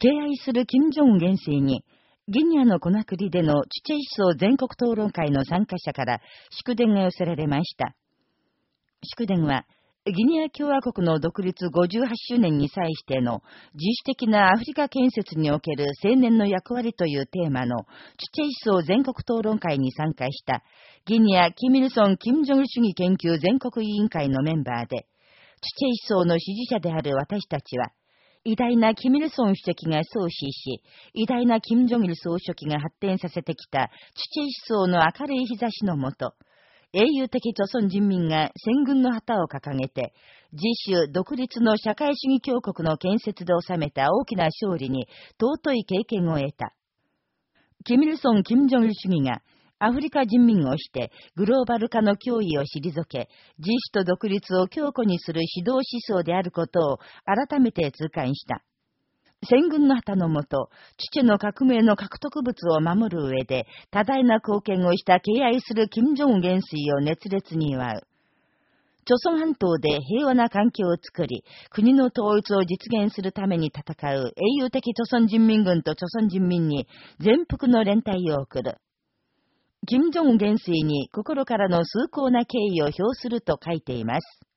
敬愛する金正恩元帥に、ギニアのコナクリでのチチェイ思想全国討論会の参加者から祝電が寄せられました。祝電は、ギニア共和国の独立58周年に際しての自主的なアフリカ建設における青年の役割というテーマのチチェイ思想全国討論会に参加した。ギニア・キミルソン・キム・ジョン主義研究全国委員会のメンバーで、チチェイ思想の支持者である私たちは、偉大なキミルソン主席が創始し、偉大なキム・ジョギル総書記が発展させてきたチチェイ思想の明るい日差しのもと、英雄的朝鮮人民が戦軍の旗を掲げて、自主独立の社会主義強国の建設で収めた大きな勝利に尊い経験を得た。キミルソン・キム・ジョンル主義がアフリカ人民をしてグローバル化の脅威を退け、自主と独立を強固にする指導思想であることを改めて痛感した。戦軍の旗のもと、父の革命の獲得物を守る上で、多大な貢献をした敬愛する金正恩元帥を熱烈に祝う。朝鮮半島で平和な環境を作り、国の統一を実現するために戦う英雄的朝鮮人民軍と朝鮮人民に全幅の連帯を送る。金正恩元帥に心からの崇高な敬意を表すると書いています。